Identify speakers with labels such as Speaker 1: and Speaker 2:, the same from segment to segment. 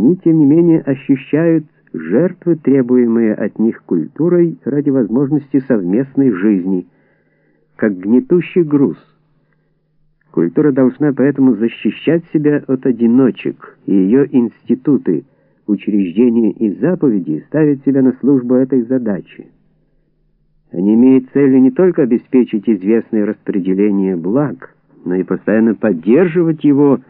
Speaker 1: они, тем не менее, ощущают жертвы, требуемые от них культурой ради возможности совместной жизни, как гнетущий груз. Культура должна поэтому защищать себя от одиночек, и ее институты, учреждения и заповеди ставят себя на службу этой задачи. Они имеют целью не только обеспечить известное распределение благ, но и постоянно поддерживать его,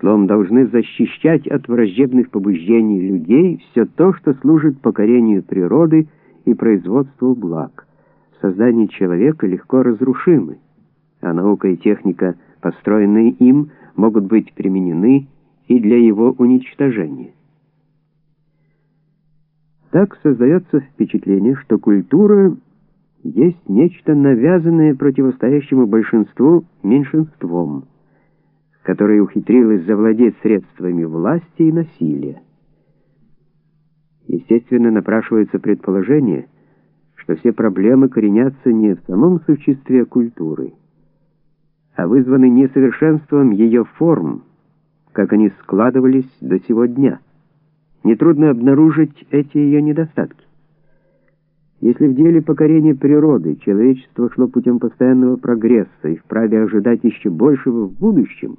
Speaker 1: словом, должны защищать от враждебных побуждений людей все то, что служит покорению природы и производству благ. Создание человека легко разрушимы, а наука и техника, построенные им, могут быть применены и для его уничтожения. Так создается впечатление, что культура есть нечто навязанное противостоящему большинству меньшинством, которое ухитрилось завладеть средствами власти и насилия. Естественно, напрашивается предположение, что все проблемы коренятся не в самом существе культуры, а вызваны несовершенством ее форм, как они складывались до сего дня. Нетрудно обнаружить эти ее недостатки. Если в деле покорения природы человечество шло путем постоянного прогресса и вправе ожидать еще большего в будущем,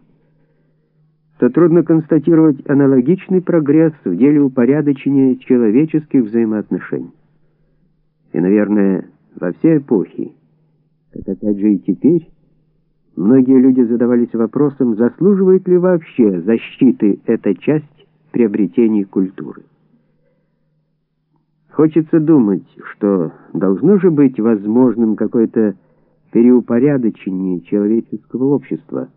Speaker 1: то трудно констатировать аналогичный прогресс в деле упорядочения человеческих взаимоотношений. И, наверное, во все эпохи, как опять же и теперь, многие люди задавались вопросом, заслуживает ли вообще защиты эта часть приобретений культуры. Хочется думать, что должно же быть возможным какое-то переупорядочение человеческого общества,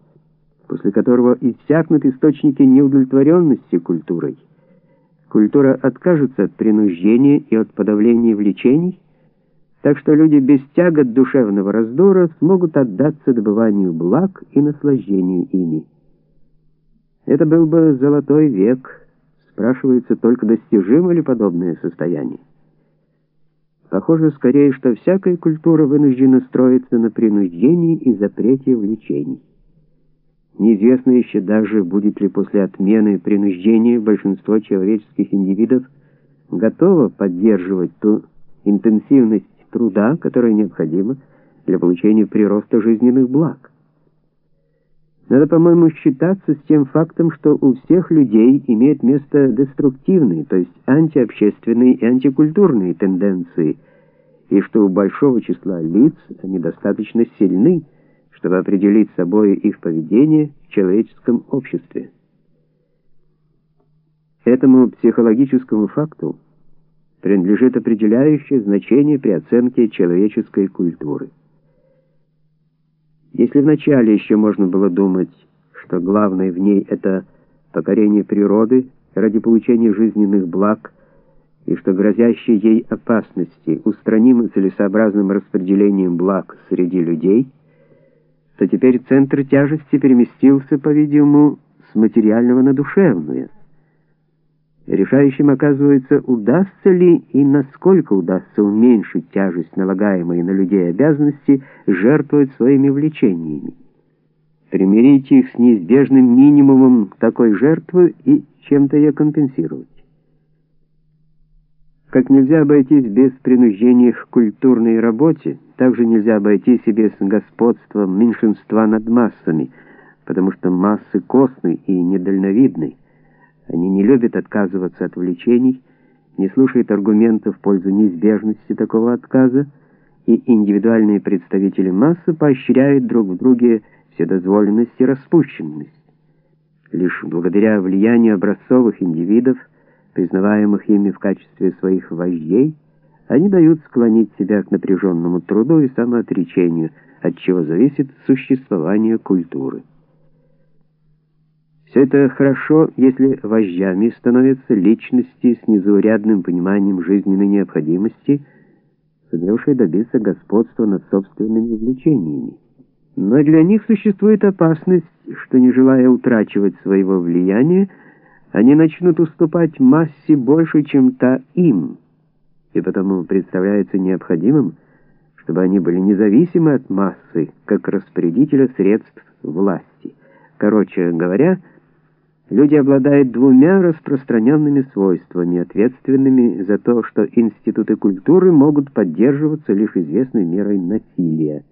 Speaker 1: после которого иссякнут источники неудовлетворенности культурой. Культура откажется от принуждения и от подавления влечений, так что люди без тягот душевного раздора смогут отдаться добыванию благ и наслаждению ими. Это был бы золотой век, спрашивается только достижимо ли подобное состояние. Похоже скорее, что всякая культура вынуждена строиться на принуждении и запрете влечений. Неизвестно еще даже, будет ли после отмены принуждения большинство человеческих индивидов готово поддерживать ту интенсивность труда, которая необходима для получения прироста жизненных благ. Надо, по-моему, считаться с тем фактом, что у всех людей имеют место деструктивные, то есть антиобщественные и антикультурные тенденции, и что у большого числа лиц они достаточно сильны, чтобы определить собой их поведение в человеческом обществе. Этому психологическому факту принадлежит определяющее значение при оценке человеческой культуры. Если вначале еще можно было думать, что главное в ней это покорение природы ради получения жизненных благ, и что грозящие ей опасности устранимы целесообразным распределением благ среди людей, то теперь центр тяжести переместился, по-видимому, с материального на душевное. Решающим оказывается, удастся ли и насколько удастся уменьшить тяжесть, налагаемой на людей обязанности, жертвовать своими влечениями. Примирить их с неизбежным минимумом такой жертвы и чем-то ее компенсировать. Как нельзя обойтись без принуждения к культурной работе, так же нельзя обойтись и без господства меньшинства над массами, потому что массы костны и недальновидны. Они не любят отказываться от влечений, не слушают аргументов в пользу неизбежности такого отказа, и индивидуальные представители массы поощряют друг в друге вседозволенность и распущенность. Лишь благодаря влиянию образцовых индивидов, признаваемых ими в качестве своих вождей, они дают склонить себя к напряженному труду и самоотречению, от чего зависит существование культуры. Все это хорошо, если вождями становятся личности с незаурядным пониманием жизненной необходимости, сумевшие добиться господства над собственными влечениями. Но для них существует опасность, что, не желая утрачивать своего влияния, они начнут уступать массе больше, чем та им, и потому представляется необходимым, чтобы они были независимы от массы, как распорядителя средств власти. Короче говоря, люди обладают двумя распространенными свойствами, ответственными за то, что институты культуры могут поддерживаться лишь известной мерой насилия.